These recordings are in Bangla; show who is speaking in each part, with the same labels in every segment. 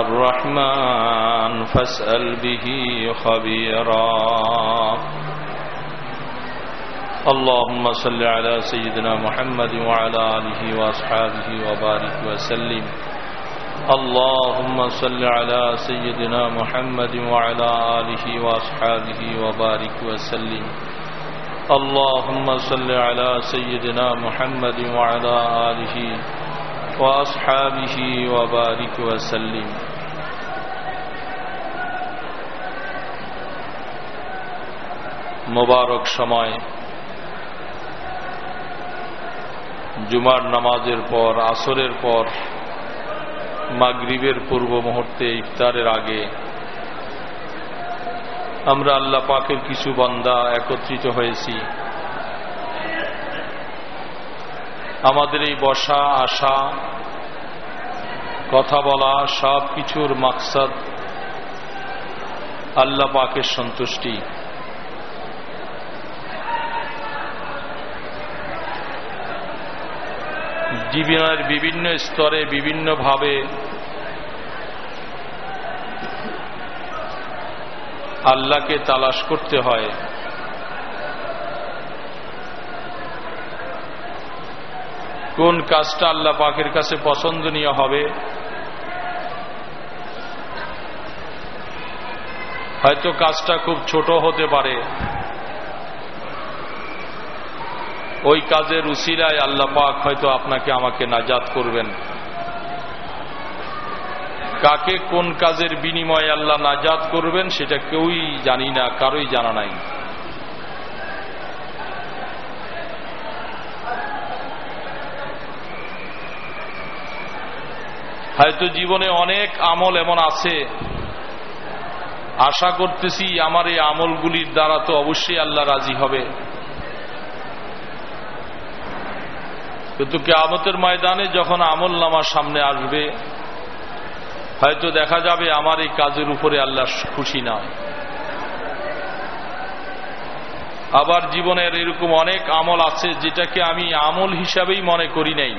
Speaker 1: الرحمن فاسأل به خبيرا. اللهم صل على سيدنا محمد وعلى آله وأصحابه وبارك وسلم. اللهم صل على سيدنا محمد وعلى آله وأصحابه وبارك وسلم. اللهم صل على سيدنا محمد وعلى آله وأصحابه وبارك وسلم মোবারক সময় জুমার নামাজের পর আসরের পর মাগরিবের পূর্ব মুহূর্তে ইফতারের আগে আমরা আল্লাহ পাকের কিছু বান্দা একত্রিত হয়েছি আমাদের এই বসা, আসা, কথা বলা সব কিছুর মাকসাদ আল্লাহ পাকের সন্তুষ্টি। জীবনের বিভিন্ন স্তরে, বিভিন্নভাবে আল্লাহকে তালাশ করতে হয়। কোন কাজটা আল্লাহ পাকের কাছে পছন্দনীয় হবে? হয়তো কাজটা খুব ছোট হতে পারে। ওই কাজের উসিলায় আল্লাহ পাক হয়তো আপনাকে আমাকে নাজাত করবেন। কাকে কোন কাজের বিনিময়ে আল্লাহ নাজাত করবেন সেটা কেউই জানি না, কারোই জানা নাই। হয়তো জীবনে অনেক আমল এমন আছে। আশা করতেছি আমার এই আমলগুলির দ্বারা তো অবশ্যই আল্লাহ রাজি হবে। কিন্তু কেয়ামতের ময়দানে যখন আমল নামার সামনে আসবে, হয়তো দেখা যাবে আমার এই কাজের উপরে আল্লাহ খুশি না আবার জীবনের এরকম অনেক আমল আছে যেটাকে আমি আমল হিসাবেই মনে করি নাই।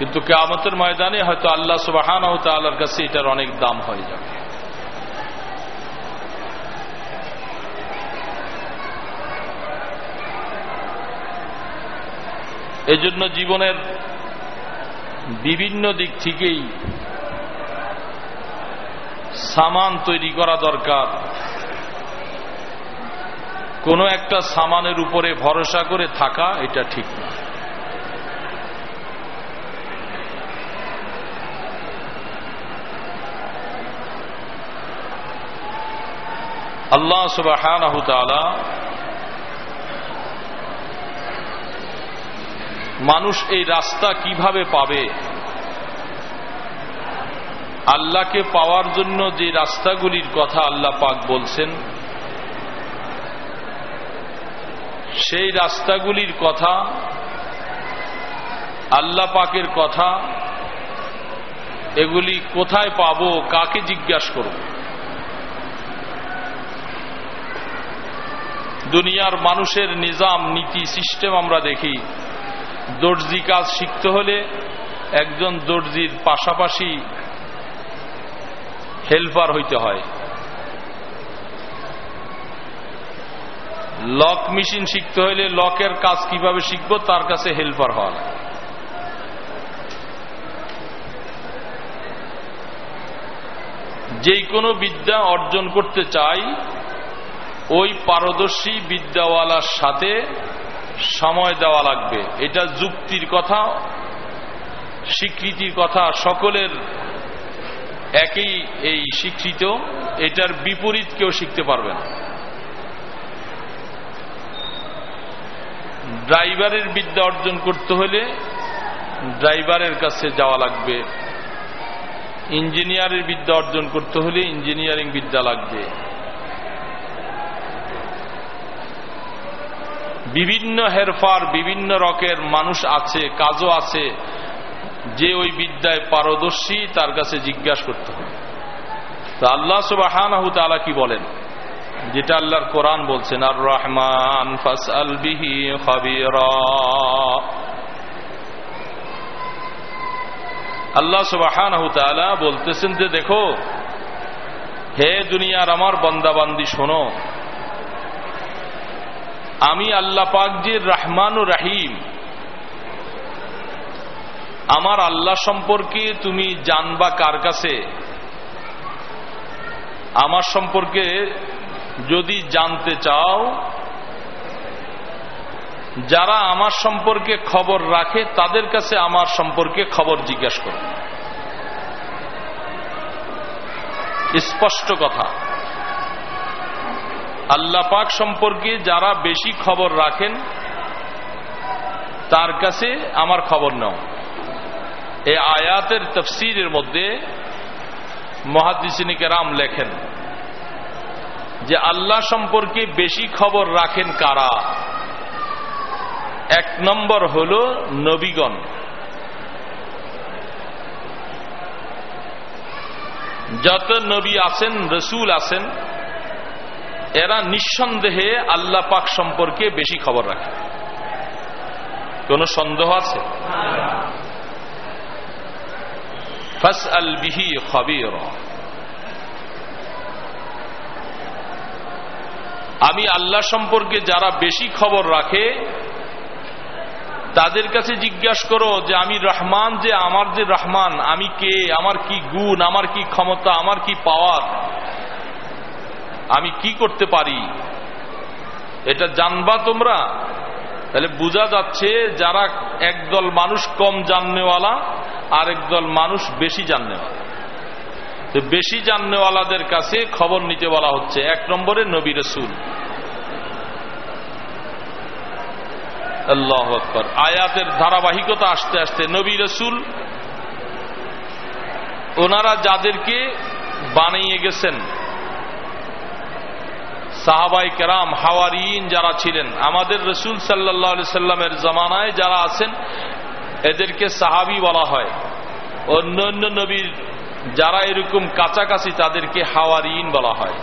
Speaker 1: কিন্তু কেয়ামতের ময়দানে হয়তো আল্লাহ সুবাহান তাল্লার কাছে এটার অনেক দাম হয়ে যাবে। এজন্য জীবনের বিভিন্ন দিক থেকেই সামান তৈরি করা দরকার। কোনো একটা সামানের উপরে ভরসা করে থাকা এটা ঠিক না। আল্লাহ সুবাহ মানুষ এই রাস্তা কীভাবে পাবে? আল্লাহকে পাওয়ার জন্য যে রাস্তাগুলির কথা আল্লাহ পাক বলছেন, সেই রাস্তাগুলির কথা, আল্লাহ পাকের কথা, এগুলি কোথায় পাবো, কাকে জিজ্ঞাসা করব? দুনিয়ার মানুষের নিজাম, নীতি, সিস্টেম আমরা দেখি। দর্জি কাজ শিখতে হলে একজন দর্জির পাশাপাশি হেল্পার হইতে হয়। লক মেশিন শিখতে হলে লকের কাজ কীভাবে শিখব, তার কাছে হেল্পার হওয়া লাগে। যে কোনো বিদ্যা অর্জন করতে চাই ওই পারদর্শী বিদ্যাওয়ালার সাথে সময় দেওয়া লাগবে। এটা যুক্তির কথা, স্বীকৃতির কথা, সকলের একই এই স্বীকৃত, এটার বিপরীত কেউ শিখতে পারবে না। ড্রাইভারের বিদ্যা অর্জন করতে হলে ড্রাইভারের কাছে যাওয়া লাগবে। ইঞ্জিনিয়ারের বিদ্যা অর্জন করতে হলে ইঞ্জিনিয়ারিং বিদ্যা লাগবে। বিভিন্ন হেরফার, বিভিন্ন রকের মানুষ আছে, কাজও আছে, যে ওই বিদ্যায় পারদর্শী তার কাছে জিজ্ঞাসা করতে হবে। তো আল্লাহ সুবাহান কি বলেন? যেটা আল্লাহর কোরআন বলছেন আর রহমান ফাস আল আল্লাহ সুবাহান বলতেছেন যে, দেখো, হে দুনিয়ার আমার বন্দাবান্দি শোনো আমি আল্লাহ পাক যে রহমান ও রাহিম, আমার আল্লাহ সম্পর্কে তুমি জানবা কার কাছে? আমার সম্পর্কে যদি জানতে চাও, যারা আমার সম্পর্কে খবর রাখে, তাদের কাছে আমার সম্পর্কে খবর জিজ্ঞাসা করো। স্পষ্ট কথা। আল্লাহ পাক সম্পর্কে যারা বেশি খবর রাখেন, তার কাছে আমার খবর নাও। এই আয়াতের তফসিরের মধ্যে মহাদিসিনী রাম লেখেন যে আল্লাহ সম্পর্কে বেশি খবর রাখেন কারা? এক নম্বর হল নবীগণ। যত নবী আছেন, রসুল আছেন এরা নিঃসন্দেহে আল্লাহ পাক সম্পর্কে বেশি খবর রাখে। কোন সন্দেহ আছে? আমি আল্লাহ সম্পর্কে যারা বেশি খবর রাখে, তাদের কাছে জিজ্ঞাসা করো যে আমি রহমান যে, আমার যে রহমান, আমি কে? আমার কি গুণ? আমার কি ক্ষমতা? আমার কি পাওয়ার? আমি কি করতে পারি? এটা জানবা তোমরা? তাহলে বোঝা যাচ্ছে যারা একদল মানুষ কম জাননেওয়ালা আর একদল মানুষ বেশি জাননেওয়ালা। তো বেশি জাননেওয়ালাদের কাছে খবর নিতে বলা হচ্ছে, এক নম্বরে নবী রসুল। আল্লাহ আকবর। আয়াতের ধারাবাহিকতা আসতে আসতে নবী রসুল ওনারা যাদেরকে বানিয়ে গেছেন সাহাবাই কেরাম, হাওয়ারিন যারা ছিলেন, আমাদের রসুল সাল্লাহ সাল্লামের জমানায় যারা আছেন, এদেরকে সাহাবি বলা হয়। অন্য অন্য নবীর যারা এরকম কাছাকাছি, তাদেরকে হাওয়ারিন বলা হয়।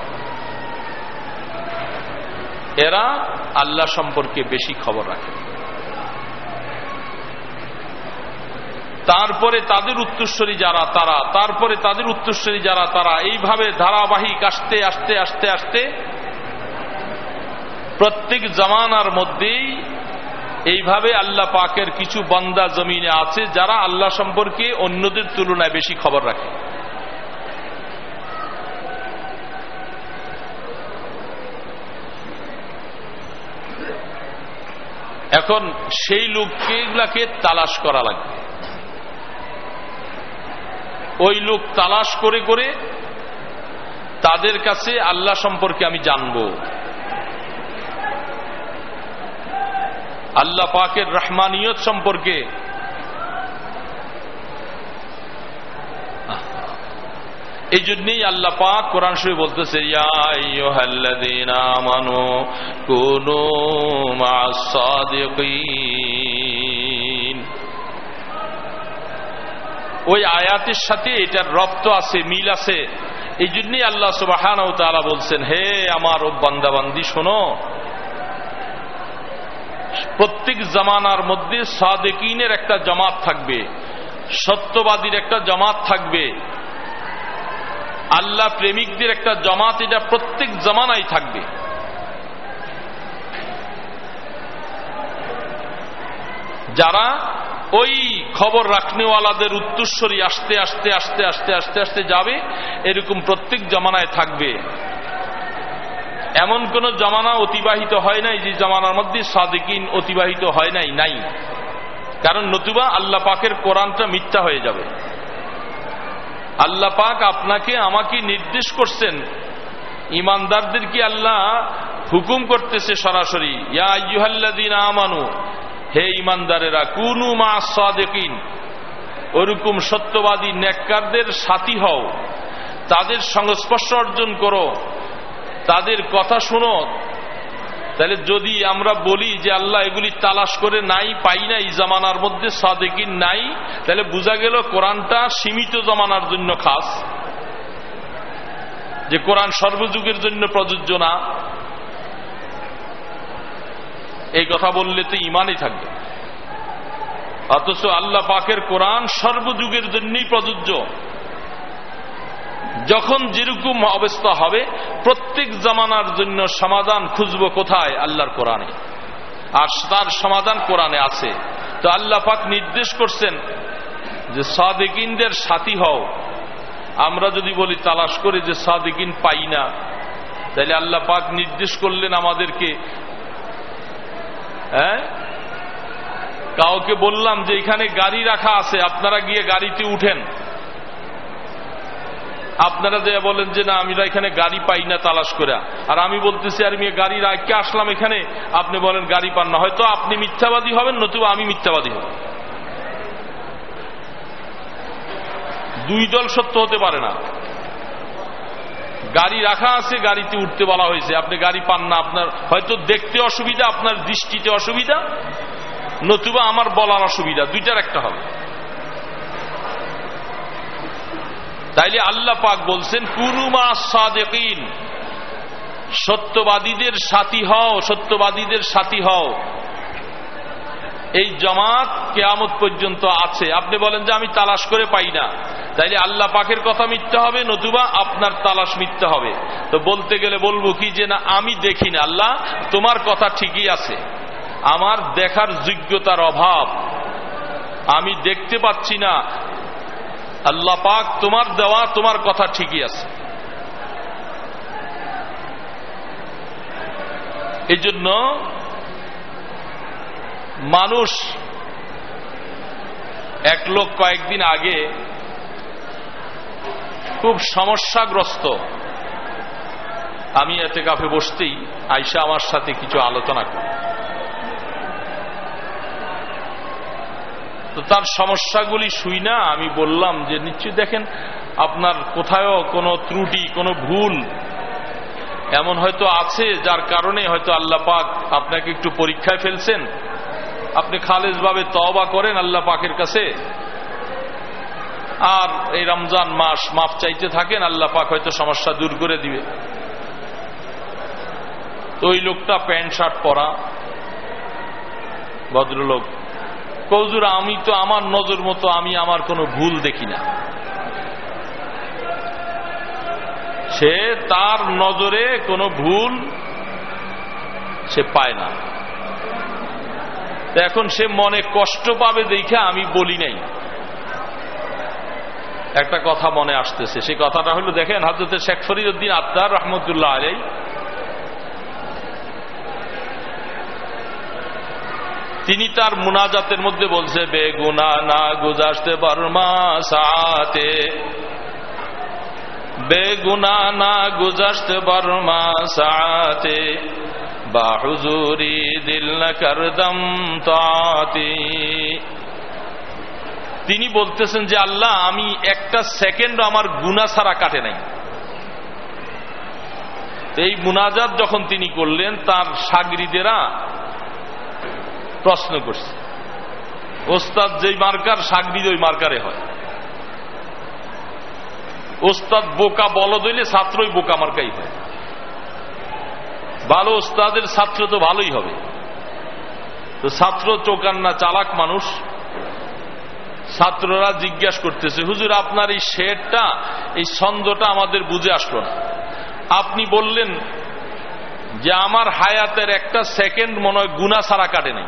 Speaker 1: এরা আল্লাহ সম্পর্কে বেশি খবর রাখে। তারপরে তাদের উত্তরস্বরী যারা, তারা, তারপরে তাদের উত্তরস্বরী যারা, তারা, এইভাবে ধারাবাহিক আসতে আসতে আসতে আসতে প্রত্যেক জামানার মধ্যেই এইভাবে আল্লাহ পাকের কিছু বন্দা জমিনে আছে যারা আল্লাহ সম্পর্কে অন্যদের তুলনায় বেশি খবর রাখে। এখন সেই লোককে তালাশ করা লাগবে। ওই লোক তালাশ করে করে তাদের কাছে আল্লাহ সম্পর্কে আমি জানব। আল্লাহ পাকের রহমানিয়ত সম্পর্কে। এই জন্যই আল্লাহ পাক কোরআন শরীফ বলতেছে মানু কোন ওই আয়াতের সাথে এটার রক্ত আছে, মিল আছে। এই জন্যই আল্লাহ সুবাহান তারা বলছেন, হে আমার ও বান্দাবান্দি, শোনো প্রত্যেক জামানার মধ্যে সাদেকিনের একটা জামাত থাকবে, সত্যবাদীর একটা জামাত থাকবে, আল্লাহ প্রেমিকদের একটা জমাত, এটা প্রত্যেক জমানায় থাকবে। যারা ওই খবর রাখনেওয়ালাদের উত্তরস্বরী আস্তে আস্তে আস্তে আস্তে আস্তে আস্তে যাবে, এরকম প্রত্যেক জমানায় থাকবে। এমন কোন জমানা অতিবাহিত হয় নাই যে জমানার মধ্যে সাদিকিন অতিবাহিত হয় নাই নাই। কারণ নতুবা আল্লাহ পাকের কোরআনটা মিথ্যা হয়ে যাবে। আল্লাহ পাক আপনাকে আমাকে নির্দেশ করছেন ইমানদারদেরকে আল্লাহ হুকুম করতেছে সরাসরি? ইয়া আমানু, হে ইমানদারেরা, কুনু মা সাদেকিন, ওরকম সত্যবাদী নেককারদের সাথী হও, তাদের সংস্পর্শ অর্জন করো। তাদের কথা শুনো। তাহলে যদি আমরা বলি যে আল্লাহ এগুলি তালাশ করে নাই, পাই নাই, জামানার মধ্যে সাদেকিন নাই, তাহলে বোঝা গেল কোরআনটা সীমিত জমানার জন্য খাস। যে কোরআন সর্বযুগের জন্য প্রযোজ্য না। এই কথা বললে তো ইমানই থাকবে। অথচ আল্লাহ পাকের কোরআন সর্বযুগের জন্যই প্রযোজ্য। যখন যেরকম অবস্থা হবে, প্রত্যেক জামানার জন্য সমাধান খুঁজব কোথায়? আল্লাহর কোরআনে। আর তার সমাধান কোরআনে আছে। তো আল্লাহ পাক নির্দেশ করছেন যে সাদেকিনদের সাথী হও। আমরা যদি বলি তালাশ করে যে সাদেকিন পাই না, তাহলে আল্লাহ পাক নির্দেশ করলেন আমাদেরকে হ্যাঁ? কাউকে বললাম যে এখানে গাড়ি রাখা আছে, আপনারা গিয়ে গাড়িতে উঠেন। আপনারা যে বলেন যে না, আমি এখানে গাড়ি পাই না তালাশ করে। আর আমি বলতেছি, আর গাড়ি রাখকে আসলাম এখানে? আপনি বলেন, গাড়ি পান না। হয়তো আপনি মিথ্যাবাদী হবেন, নতুবা আমি মিথ্যাবাদী হব। দুই দল সত্য হতে পারে না। গাড়ি রাখা আছে, গাড়িতে উঠতে বলা হয়েছে। আপনি গাড়ি পান না, আপনার হয়তো দেখতে অসুবিধা, আপনার দৃষ্টিতে অসুবিধা, নতুবা আমার বলার অসুবিধা, দুইটার একটা হবে। তাইলে আল্লাহ পাক বলছেন কুরুমা সাদেকিন, সত্যবাদীদের সাথী হও, সত্যবাদীদের সাথী হও। এই জমাত কেয়ামত পর্যন্ত আছে। আপনি বলেন যে আমি তালাশ করে পাই না। তাইলে আল্লাহ পাকের কথা মিথ্যা হবে, নতুবা আপনার তালাশ মিথ্যা হবে। তো বলতে গেলে বলব কি যে না, আমি দেখি না আল্লাহ, তোমার কথা ঠিকই আছে। আমার দেখার যোগ্যতার অভাব। আমি দেখতে পাচ্ছি না আল্লাহ পাক তোমার দেওয়া তোমার কথা ঠিকই আছে। এই জন্য মানুষ এক লোক কয়েকদিন আগে খুব সমস্যাগ্রস্ত। আমি এতে কাফে বসতেই আইসা আমার সাথে কিছু আলোচনা করি তো তার সমস্যাগুলি শুই না, আমি বললাম যে নিশ্চয়ই দেখেন আপনার কোথায়ও কোনো ত্রুটি, কোনো ভুল এমন হয়তো আছে যার কারণে হয়তো আল্লাহ পাক আপনাকে একটু পরীক্ষায় ফেলছেন। আপনি খালেজভাবে তবা করেন আল্লাহ পাকের কাছে। আর এই রমজান মাস মাফ চাইতে থাকেন, আল্লাহ পাক হয়তো সমস্যা দূর করে দিবে। তো ওই লোকটা প্যান্ট শার্ট পরা, ভদ্রলোক কৌজুর, আমি তো আমার নজর মতো, আমি আমার কোনো ভুল দেখি না। সে তার নজরে কোনো ভুল সে পায় না। এখন সে মনে কষ্ট পাবে দেখে আমি বলি নাই। একটা কথা মনে আসতেছে সেই কথাটা হলো, দেখেন হাজরতের শেখ ফরিদুদ্দিন আত্মার রহমতুল্লাহ আলাই তিনি তার মুনাজাতের মধ্যে বলছে, বেগুনা না গুজারতে বর্মা সাথে। বেগুনা না গুজারতে বর্মা সাথে। বাহুজুরি দিল না করদম তাতে। তিনি বলতেছেন যে, আল্লাহ, আমি একটা সেকেন্ড আমার গুনা ছাড়া কাটে নাই। এই মুনাজাত যখন তিনি করলেন, তার সাগরিদেরা প্রশ্ন করছে। ওস্তাদ যেই মার্কার সাগরিদ ওই মার্কারে হয়। ওস্তাদ বোকা বলদ হইলে ছাত্রই বোকা মার্কাই হয়। ভালো ওস্তাদের ছাত্র তো ভালোই হবে। তো ছাত্র চোকান্না চালাক মানুষ। ছাত্ররা জিজ্ঞাসা করতেছে, হুজুর, আপনার এই শেরটা, এই ছন্দটা আমাদের বুঝে আসলো না। আপনি বললেন যে আমার হায়াতের একটা সেকেন্ড মনে হয় গুনা ছাড়া কাটে নাই।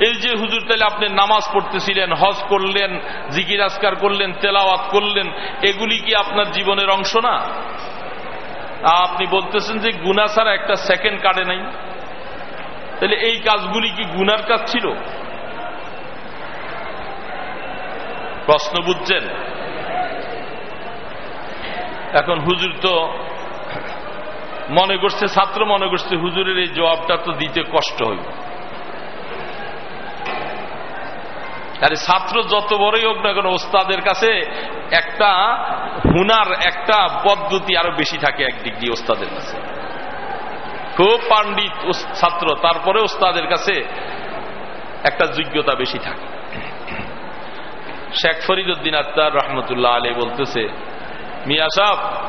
Speaker 1: এই যে হুজুর, তাহলে আপনি নামাজ পড়তেছিলেন, হজ করলেন, জিকির আসকার করলেন, তেলাওয়াত করলেন, এগুলি কি আপনার জীবনের অংশ না? আপনি বলতেছেন যে গুনা ছাড়া একটা সেকেন্ড কাটে নাই। তাহলে এই কাজগুলি কি গুনার কাজ ছিল? প্রশ্ন বুঝছেন? এখন হুজুর তো মনে করছে ছাত্র, মনে করছে হুজুরের এই জবাবটা তো দিতে কষ্ট হইব। আরে ছাত্র যত বড়ই হোক না কেন, ওস্তাদের কাছে একটা হুনার, একটা পদ্ধতি আরও বেশি থাকে একদিক দিয়ে ওস্তাদের কাছে। খুব পাণ্ডিত ছাত্র, তারপরে ওস্তাদের কাছে একটা যোগ্যতা বেশি থাকে। শেখ ফরিদ উদ্দিন আত্মার রহমতুল্লাহ আলী বলতেছে, মিয়া সাহ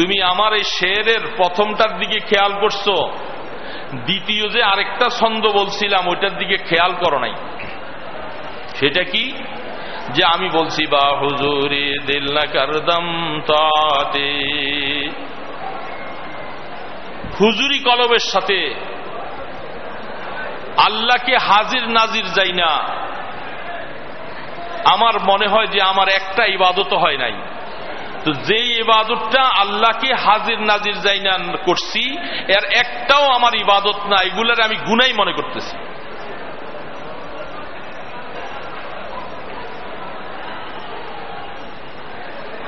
Speaker 1: তুমি আমার এই শেরের প্রথমটার দিকে খেয়াল করছ। দ্বিতীয় যে আরেকটা ছন্দ বলছিলাম, ওইটার দিকে খেয়াল করো নাই। সেটা কি? যে আমি বলছি, বা হুজুরি দিল না কারদম তাতে। হুজুরি কলবের সাথে আল্লাহকে হাজির নাজির যাই না। আমার মনে হয় যে আমার একটা ইবাদত হয় নাই। তো যে ইবাদতটা আল্লাহকে হাজির নাজির যাই না করছি, এর একটাও আমার ইবাদত না, এগুলার আমি গুনাই মনে করতেছি।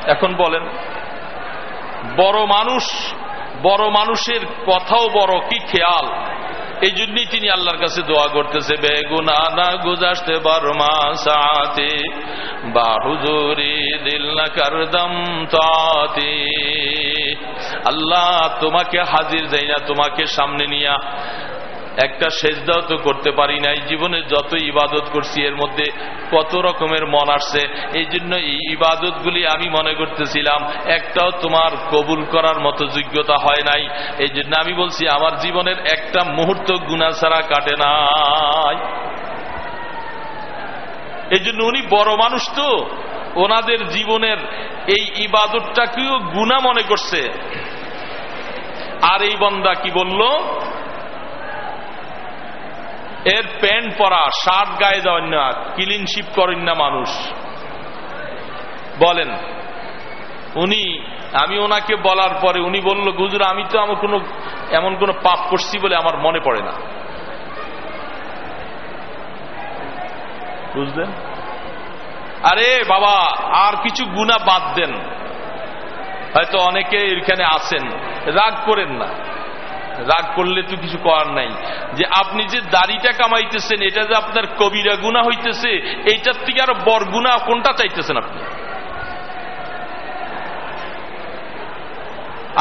Speaker 1: এখন বলেন, বড় মানুষ, বড় মানুষের কথাও বড়, কি খেয়াল? এই জন্যই তিনি আল্লাহর কাছে দোয়া করতেছে বেগুন আনা গুজাসতে বারমা সাথে বাহুজুরি দিল না কারদম তাতে। আল্লাহ তোমাকে হাজির দেয় না, তোমাকে সামনে নিয়া। একটা সেজদাও তো করতে পারি নাই। জীবনে যত ইবাদত করছি, এর মধ্যে কত রকমের মন আসছে। এই জন্য ইবাদতগুলি আমি মনে করতেছিলাম, একটাও তোমার কবুল করার মতো যোগ্যতা হয় নাই। এই জন্য আমি বলছি, আমার জীবনের একটা মুহূর্ত গুণা ছাড়া কাটে নাই। এই জন্য উনি বড় মানুষ তো। ওনাদের জীবনের এই ইবাদতটাকেও গুণা মনে করছে। আর এই বন্দা কি বলল? এর প্যান্ট পরা, শার্ট গায়ে দেওয়ার না ক্লিনশিপ করেন না মানুষ। বলেন, উনি, আমি ওনাকে বলার পরে উনি বলল গুজুর আমি তো আমার কোনো, এমন কোনো পাপ করছি বলে আমার মনে পড়ে না। বুঝলেন? আরে বাবা, আর কিছু গুণা বাদ দেন। হয়তো অনেকে এখানে আছেন, রাগ করেন না। রাগ করলে তো কিছু করার নাই। যে আপনি যে দাড়িটা কামাইতেছেন, এটা যে আপনার কবিরা গুণা হইতেছে, এইটার থেকে আরও বর গুণা কোনটা চাইতেছেন আপনি?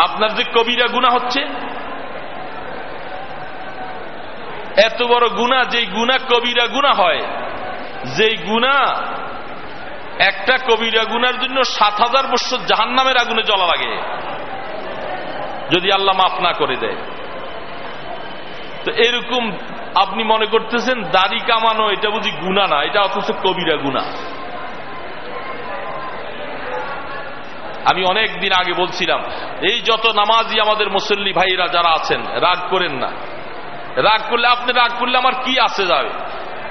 Speaker 1: আপনার যে কবিরা গুণা হচ্ছে, এত বড় গুণা যেই গুণা কবিরা গুণা হয়, যেই গুণা একটা কবিরা গুনার জন্য সাত হাজার বছর জাহান নামের আগুনে জ্বলা লাগে। যদি আল্লাহ মাফ না করে দেয়। তো এরকম আপনি মনে করতেছেন দাড়ি কামানো, এটা বুঝি গুণা না, এটা অথচ কবিরা গুণা। আমি অনেক দিন আগে বলছিলাম, এই যত নামাজি আমাদের মুসল্লি ভাইরা যারা আছেন, রাগ করেন না। রাগ করলে, আপনি রাগ করলে আমার কি আসে যাবে?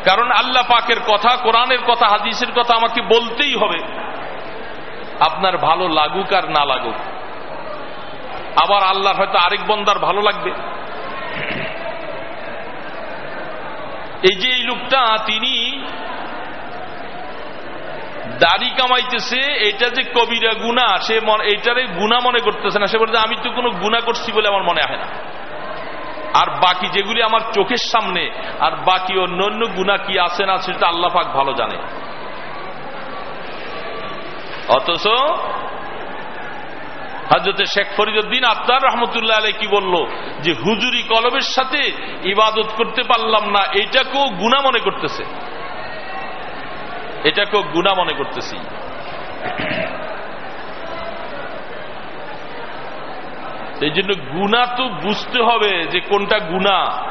Speaker 1: কারণ আল্লাহ পাকের কথা, কোরআনের কথা, হাদিসের কথা আমাকে বলতেই হবে। আপনার ভালো লাগুক আর না লাগুক। আবার আল্লাহ হয়তো আরেক বন্দার ভালো লাগবে। এই যে এই লোকটা, তিনি দাড়ি কামাইতেছে এটা যে কবিরা গুণা, সে এইটারে গুণা মনে করতেছে না। সে বলতে আমি তো কোনো গুণা করছি বলে আমার মনে হয় না। আর বাকি যেগুলি আমার চোখের সামনে, আর বাকি অন্য অন্য গুণা কি আছে না, সেটা আল্লাহ পাক ভালো জানে। অথচ হজরত শেখ ফরিদুদ্দিন আত্মার রহমতুল্লাহ আলাই কি বলল? যে হুজুরি কলমের সাথে ইবাদত করতে পারলাম না, এটাকেও গুণা মনে করতেছে। এটাকেও গুণা মনে করতেছি। এই জন্য গুণা তো বুঝতে হবে যে কোনটা গুণা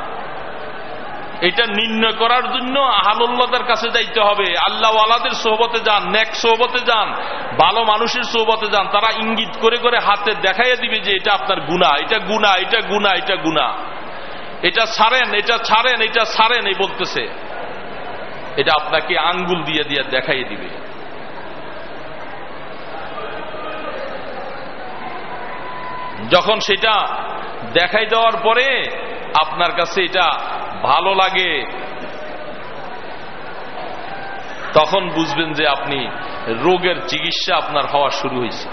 Speaker 1: এটা নির্ণয় করার জন্য আহালুল্লাদের কাছে যাইতে হবে। আল্লাহ আল্লাহওয়ালাদের সোহবতে যান, নেক সোহবতে যান, ভালো মানুষের সোহবতে যান। তারা ইঙ্গিত করে করে হাতে দেখাইয়া দিবে যে এটা আপনার গুণা এটা গুণা এটা গুণা এটা গুণা এটা ছাড়েন এটা ছাড়েন এটা ছাড়েন, এই বলতেছে। এটা আপনাকে আঙ্গুল দিয়ে দিয়ে দেখাই দিবে। যখন সেটা দেখাই দেওয়ার পরে আপনার কাছে এটা ভালো লাগে। তখন বুঝবেন যে আপনি রোগের চিকিৎসা আপনার হওয়া শুরু হয়েছে।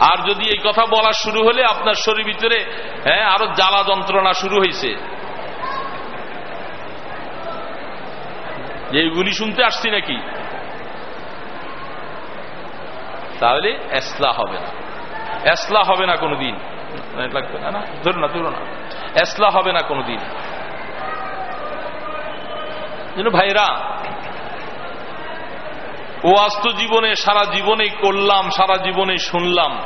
Speaker 1: আর যদি এই কথা বলা শুরু হলে আপনার শরীর ভিতরে হ্যাঁ আরও জ্বালা যন্ত্রণা শুরু হয়েছে। এইগুলি শুনতে আসছি নাকি? তাহলে এসলা হবে না। এসলা হবে না কোনোদিন। লাগবে। না না, ধরো না ধরো না। এসলা হবে না কোনোদিন। ভাইরা ও আস্ত জীবনে, সারা জীবনে করলাম, সারা জীবনে শুনলাম।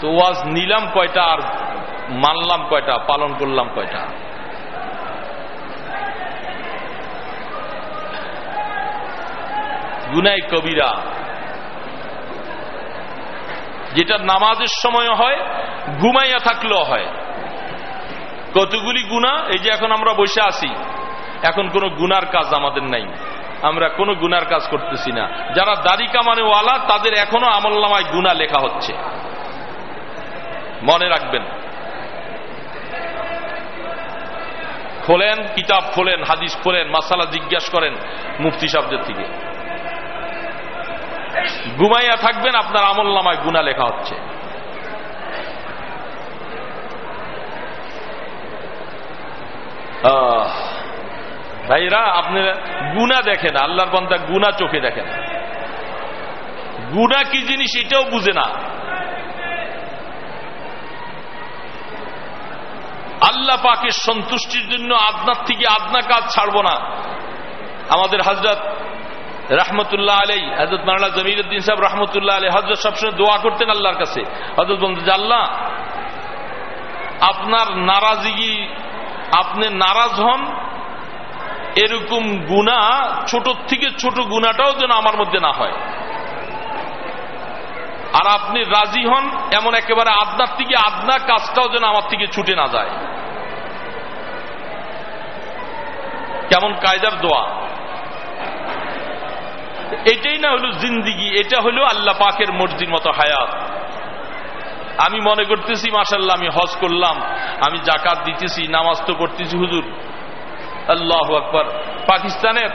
Speaker 1: তো ওয়াজ নিলাম কয়টা আর মানলাম কয়টা, পালন করলাম কয়টা? গুনাই কবিরা যেটা নামাজের সময় হয়, ঘুমাইয়া থাকলেও হয়। কতগুলি গুণা, এই যে এখন আমরা বসে আছি, এখন কোনো গুনার কাজ আমাদের নাই। আমরা কোনো গুনার কাজ করতেছি না। যারা দাড়ি কামানে ওয়ালা তাদের এখনও আমল্লামায় গুণা লেখা হচ্ছে। মনে রাখবেন। খোলেন, কিতাব খোলেন, হাদিস খোলেন, মাসালা জিজ্ঞাসা করেন মুফতি সাহেবদের থেকে। ঘুমাইয়া থাকবেন, আপনার আমল নামায় গুণা লেখা হচ্ছে। ভাইরা, আপনি গুণা দেখেন, আল্লাহর বন্দা গুণা চোখে দেখেন। গুণা কি জিনিস এটাও বুঝে না। আল্লাহ পাকের সন্তুষ্টির জন্য আদনার থেকে আদনা কাজ ছাড়ব না। আমাদের হাজরত রহমতুল্লাহ আলাই হজরত মারানা জমিরুদ্দিন সাহেব রহমতুল্লাহ আলাই হজরত সবসময় দোয়া করতেন আল্লাহর কাছে। হজরত যে আল্লাহ, আপনার নারাজিগি, আপনি নারাজ হন, এরকম গুণা ছোট থেকে ছোট গুণাটাও যেন আমার মধ্যে না হয়। আর আপনি রাজি হন, এমন একেবারে আদনার থেকে আদনা কাজটাও যেন আমার থেকে ছুটে না যায়। কেমন কায়দার দোয়া। এটাই না হলো জিন্দিগি, এটা হলো আল্লাহ পাকের মর্জির মতো হায়াত। আমি মনে করতেছি মাসাল্লাহ আমি হজ করলাম, আমি জাকাত দিতেছি, নামাজ তো করতেছি হুজুর। আল্লাহ আকবর। পাকিস্তানের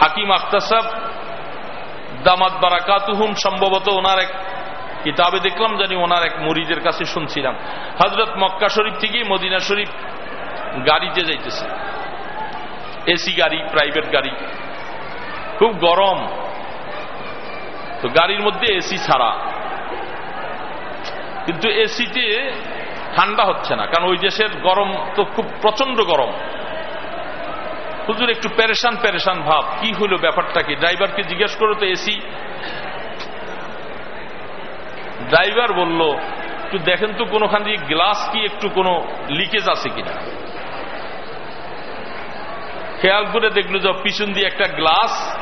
Speaker 1: হাকিম আখতার সাহ দামাত বারাকাতুহুম, সম্ভবত ওনার এক কিতাবে দেখলাম, জানি ওনার এক মরিদের কাছে শুনছিলাম। হজরত মক্কা শরীফ থেকে মদিনা শরীফ গাড়িতে যাইতেছে। এসি গাড়ি, প্রাইভেট গাড়ি। খুব গরম। তো গাড়ির মধ্যে এসি ছাড়া। কিন্তু এসিতে ঠান্ডা হচ্ছে না, কারণ ওই দেশের গরম তো খুব প্রচণ্ড গরম। হুজুর, একটু প্যারেশান প্যারেশান ভাব। কি হলো ব্যাপারটা কি? ড্রাইভারকে জিজ্ঞেস করো তো, এসি? ড্রাইভার বলল, একটু দেখেন তো কোনোখান দিয়ে গ্লাস কি একটু কোনো লিকেজ আছে কিনা? খেয়াল করে দেখল যে পিছন দিয়ে একটা গ্লাস,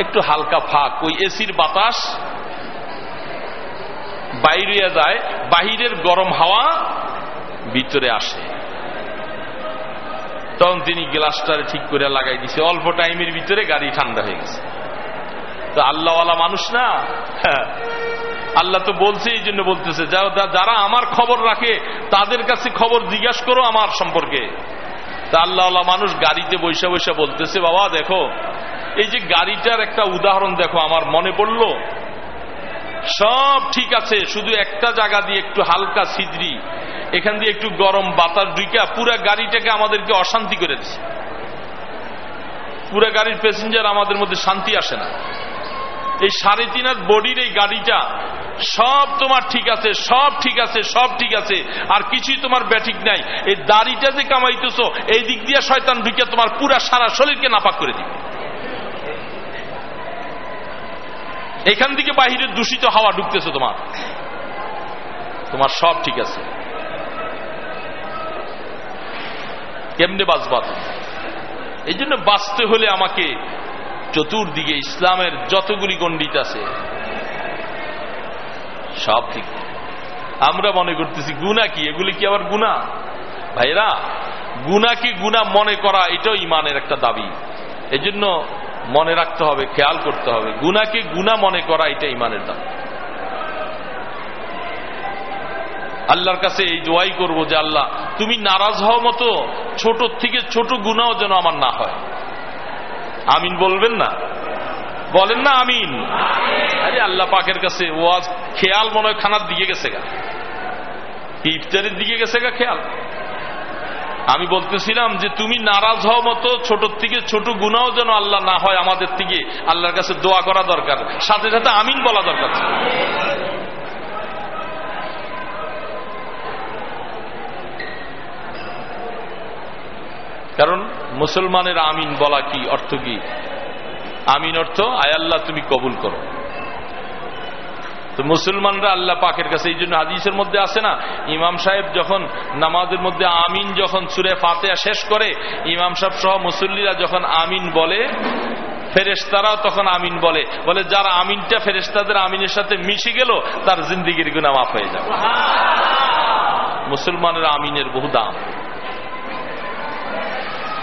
Speaker 1: একটু হালকা ফাঁক, ওই এসির বাতাস বাইরে যায়, বাহিরের গরম হাওয়া ভিতরে আসে। তখন তিনি গ্লাসটারে ঠিক করে লাগাই দিছে। অল্প টাইমের ভিতরে গাড়ি ঠান্ডা হয়ে গেছে। তো আল্লাহওয়ালা মানুষ না? হ্যাঁ। আল্লাহ তো বলছে, এই জন্য বলতেছে যারা আমার খবর রাখে, তাদের কাছে খবর জিজ্ঞাসা করো আমার সম্পর্কে। তা আল্লাহ মানুষ গাড়িতে বৈশা বৈশা বলতেছে, বাবা, দেখো, এই যে গাড়িটার একটা উদাহরণ দেখো, আমার মনে পড়ল। সব ঠিক আছে, শুধু একটা জায়গা দিয়ে একটু হালকা সিদ্রি এখান দিয়ে একটু গরম বাতাস ঢুকা পুরা গাড়িটাকে আমাদেরকে অশান্তি করে পুরা গাড়ির প্যাসেঞ্জার আমাদের মধ্যে শান্তি আসে না। এই সাড়ে তিন হাত বডির এই গাড়িটা, সব তোমার ঠিক আছে, সব ঠিক আছে, সব ঠিক আছে, আর কিছুই তোমার ব্যাঠিক নাই। এই দাড়িটা যে কামাইতেছ, এই দিক দিয়ে শয়তান ঢুকে তোমার পুরা সারা শরীরকে নাপাক করে দিবে। এখান থেকে বাহিরে দূষিত হাওয়া ঢুকতেছে তোমার। তোমার সব ঠিক আছে। কেমনে বাঁচবা এই জন্য বাঁচতে হলে আমাকে চতুর্দিকে ইসলামের যতগুলি গণ্ডিত আছে, সব ঠিক। আমরা মনে করতেছি গুণা কি? এগুলি কি আবার গুণা ভাইরা গুণা কি গুণা মনে করা, এটাও ইমানের একটা দাবি। এজন্য মনে রাখতে হবে, খেয়াল করতে হবে গুণাকে গুণা মনে করা, এটা ইমানের দাবি। আল্লাহর কাছে এই দোয়াই করব যে, আল্লাহ, তুমি নারাজ হওয়া মতো ছোট থেকে ছোট গুণাও যেন আমার না হয়। আমিন বলবেন না? বলেন না আমিন। আরে আল্লাহ পাকের কাছে ওয়াজ খেয়াল মনে হয় খানার দিকে গেছে গা। ইফতারের দিকে গেছে গা খেয়াল। আমি বলতেছিলাম যে তুমি নারাজ হওয়া মতো ছোট থেকে ছোট গুণাও যেন আল্লাহ না হয় আমাদের থেকে আল্লাহর কাছে দোয়া করা দরকার। সাথে সাথে আমিন বলা দরকার। কারণ মুসলমানের আমিন বলা কি অর্থ কি? আমিন অর্থ আয়াল্লাহ তুমি কবুল করো। তো মুসলমানরা আল্লাহ পাকের কাছে এই জন্য হাদিসের মধ্যে আসে না ইমাম সাহেব যখন নামাজের মধ্যে আমিন যখন সুরে ফাতেয়া শেষ করে ইমাম সাহেব সহ মুসল্লিরা যখন আমিন বলে ফেরেস্তারাও তখন আমিন বলে। বলে যার আমিনটা ফেরেস্তাদের আমিনের সাথে মিশে গেল তার জিন্দিগির গুণা মাফ হয়ে যাবে। মুসলমানের আমিনের বহু দাম।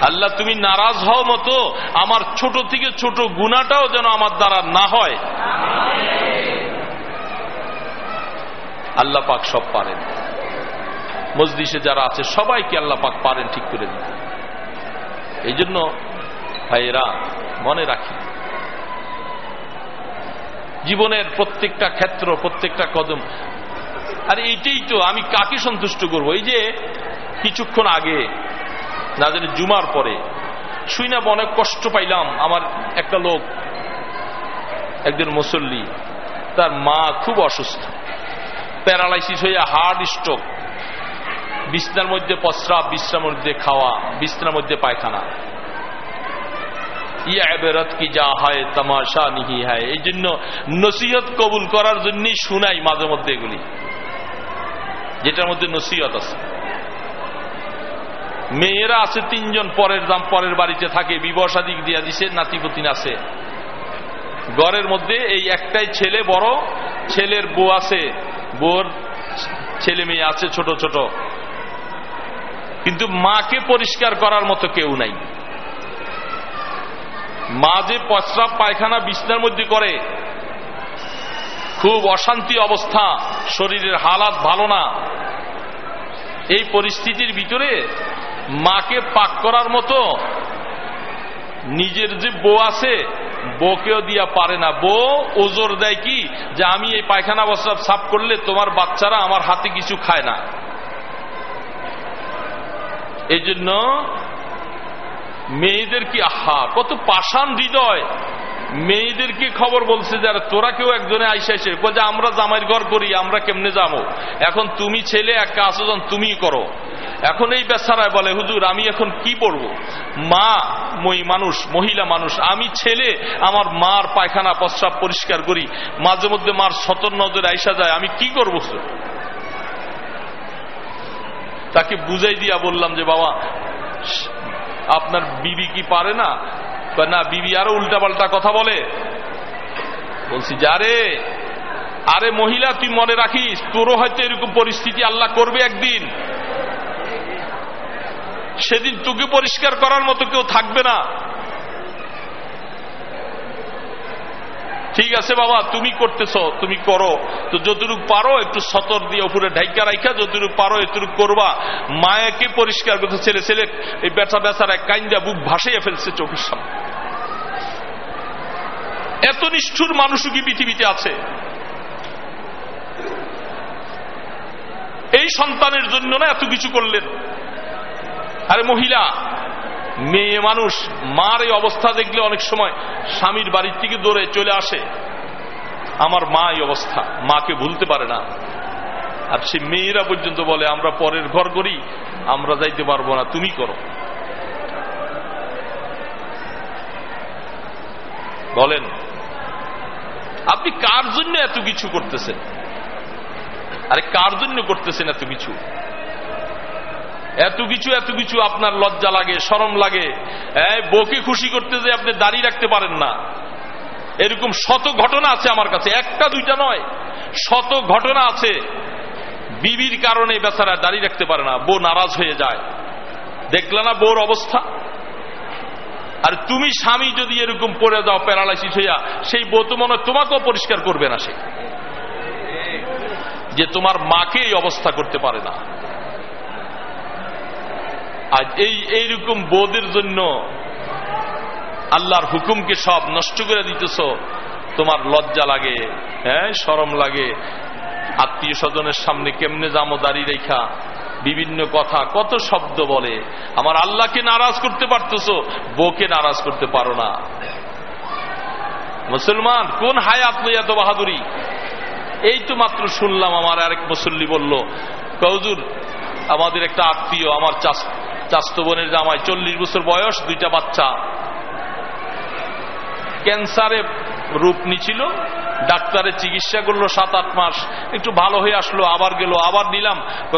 Speaker 1: আল্লাহ, তুমি নারাজ হও মতো আমার ছোট থেকে ছোট গুণাটাও যেন আমার দ্বারা না হয়। আল্লাহ পাক সব পারেন। মসজিষে যারা আছে, সবাইকে আল্লাহ পাক পারেন ঠিক করে দিতে। এই জন্য ভাইয়েরা, মনে রাখি, জীবনের প্রত্যেকটা ক্ষেত্র, প্রত্যেকটা কদম, আর এইটাই তো আমি কাকে সন্তুষ্ট করব? এই যে কিছুক্ষণ আগে না জানি জুমার পরে। শুই না অনেক কষ্ট পাইলাম আমার একটা লোক, একজন মুসল্লি। তার মা খুব অসুস্থ। প্যারালাইসিস হয়ে হার্ট স্ট্রোক। বিছনার মধ্যে প্রস্রাব বিশ্রামের মধ্যে খাওয়া, বিছনার মধ্যে পায়খানা। কি যা হয়, তামাশা নিহি হয়। এই জন্য নসিহত কবুল করার জন্যই শুনাই মাঝে মধ্যে এগুলি। যেটার মধ্যে নসিহত আছে। মেয়েরা আছে, তিনজন, পরের দাম, পরের বাড়িতে থাকে, বিবসা দিক দিয়া দিছে, নাতিপতিন আছে। ঘরের মধ্যে এই একটাই ছেলে বড়, ছেলের বউ আছে, বউর ছেলে মেয়ে আছে, ছোট ছোট। কিন্তু মাকে পরিষ্কার করার মতো কেউ নাই। মা যে প্রস্রাব পায়খানা বিছনার মধ্যে করে, খুব অশান্তি অবস্থা, শরীরের হালাত ভালো না। এই পরিস্থিতির ভিতরে মাকে পাক করার মতো। নিজের যে বউ আছে, বউকেও দিয়া পারে না। বউ ওজোর দেয় কি? যে আমি এই পায়খানা বস্ত্র সাফ করলে তোমার বাচ্চারা আমার হাতে কিছু খায় না। এই জন্য মেয়েদের কি আহা, কত পাষাণ হৃদয়। মেয়েদেরকে খবর বলছে যে তোরা কেউ একজনে আইসা এসে বলছে আমরা জামাইয়ের ঘর করি, আমরা কেমনে যাব? এখন তুমি ছেলে, এক কাজ তুমি করো। এখন এই বেচারায় বলে, হুজুর, আমি এখন কি পড়ব? মা, মই মানুষ, মহিলা মানুষ, আমি ছেলে, আমার মার পায়খানা প্রস্রাব পরিষ্কার করি, মাঝে মধ্যে মার সতর নজরে আইসা যায়, আমি কি করব তাকে বুঝাই দিয়া বললাম যে, বাবা আপনার বিবি কি পারে না? না, বিবি আরও উল্টা পাল্টা কথা বলে। বলছি যারে আরে মহিলা, তুই মনে রাখিস, তোরও হয়তো এরকম পরিস্থিতি আল্লাহ করবে একদিন। সেদিন তোকে পরিষ্কার করার মতো কেউ থাকবে না। ঠিক আছে বাবা, তুমি করতেছ, তুমি করো। তো যতটুক পারো, একটু সতর দিয়ে উপরে ঢাইকা রাইখা, যতটুক পারো, এতটুক করবা। মায়াকে পরিষ্কার করতে ছেলে ছেলে, এই বেচা বেচার এক কাইন্দা বুক ভাসাইয়া ফেলছে চোখের সামনে। এত নিষ্ঠুর মানুষও কি পৃথিবীতে আছে? এই সন্তানের জন্য না এত কিছু করলেন? আরে মহিলা মেয়ে মানুষ, মার এই অবস্থা দেখলে অনেক সময় স্বামীর বাড়ির থেকে দৌড়ে চলে আসে। আমার মা এই অবস্থা, মাকে ভুলতে পারে না। আর সে মেয়েরা পর্যন্ত বলে, আমরা পরের ঘর করি, আমরা যাইতে পারব না, তুমি করো। বলেন, আপনি কার জন্য এত কিছু করতেছেন? আরে, কার জন্য করতেছেন এত কিছু? এত কিছু এত কিছু আপনার লজ্জা লাগে সরম লাগে। বকে খুশি করতে যে আপনি দাঁড়িয়ে রাখতে পারেন না। এরকম শত ঘটনা আছে আমার কাছে, একটা দুইটা নয়, শত ঘটনা আছে। বিবির কারণে বেচারা দাঁড়িয়ে রাখতে পারে না, বউ নারাজ হয়ে যায়। দেখলে না বউর অবস্থা? আর তুমি স্বামী যদি এরকম পড়ে যাও, প্যারালাইসিস হইয়া, সেই বউ তো মনে তোমাকেও পরিষ্কার করবে না সে। যে তোমার মাকে এই অবস্থা করতে পারে না। আজ এই, এইরকম বোধের জন্য আল্লাহর হুকুমকে সব নষ্ট করে দিতেছ। তোমার লজ্জা লাগে হ্যাঁ সরম লাগে। আত্মীয় স্বজনের সামনে কেমনে জামো দাঁড়িয়ে রেখা? বিভিন্ন কথা, কত শব্দ বলে। আমার আল্লাহকে নারাজ করতে পারতেছ, বউকে নারাজ করতে পারো না। মুসলমান, কোন হায়াত লই এত বাহাদুরি? এই তো মাত্র শুনলাম, আমার আরেক মুসল্লি বলল কৌজুর আমাদের একটা আত্মীয়, আমার চাস্ত বোনের জামাই, চল্লিশ বছর বয়স, দুইটা বাচ্চা। ক্যান্সারে রূপ নিছিল ডাক্তারের চিকিৎসা করল সাত আট মাস, একটু ভালো হয়ে আসলো, আবার গেল, আবার নিলাম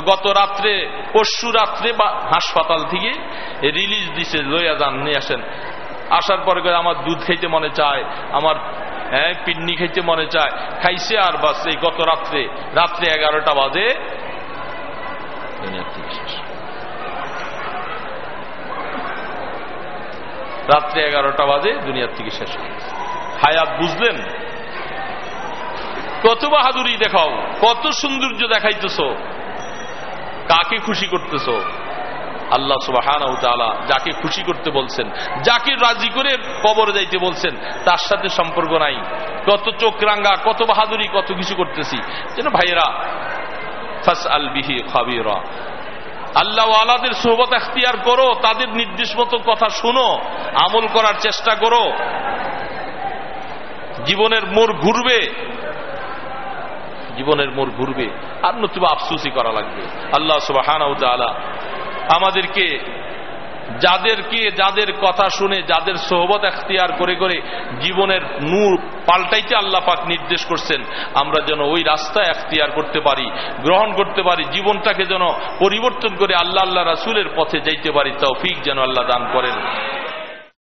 Speaker 1: গত রাত্রে, পরশু রাত্রে বা হাসপাতাল থেকে রিলিজ দিছে, লইয়া যান, নিয়ে আসেন। আসার পরে আমার দুধ খাইতে মনে চায়, আমার হ্যাঁ পিন্নি খাইতে মনে চায়, খাইছে আর বাস, এই গত রাত্রে রাত্রে এগারোটা বাজে। রাত্রে এগারোটা বাজে, দুনিয়ার থেকে শেষ হায়াত বুঝলেন? কত বাহাদুরি দেখাও, কত সৌন্দর্য দেখাইতেছ, কাকে খুশি করতেছ? আল্লাহ সুবাহ যাকে খুশি করতে বলছেন, যাকে রাজি করে কবর যাইতে বলছেন, তার সাথে সম্পর্ক নাই। কত চোখ রাঙ্গা, কত বাহাদুরি, কত কিছু করতেছি। যেন ভাইয়েরা ফাস আল বিহি খাবিরা। আল্লাহ আলাদের সোহবত এখতিয়ার করো, তাদের নির্দেশ মতো কথা শুনো, আমল করার চেষ্টা করো। জীবনের মোর ঘুরবে। জীবনের মোর ঘুরবে। আর নতুবা আফসুসি করা লাগবে। আল্লাহ সুবাহ আমাদেরকে যাদেরকে যাদের কথা শুনে, যাদের সোহবত এখতিয়ার করে করে জীবনের নূর পাল্টাইতে আল্লাহ পাক নির্দেশ করছেন, আমরা যেন ওই রাস্তা এখতিয়ার করতে পারি, গ্রহণ করতে পারি, জীবনটাকে যেন পরিবর্তন করে আল্লাহ আল্লাহ রাসুলের পথে যাইতে পারি, তৌফিক যেন আল্লাহ দান করেন।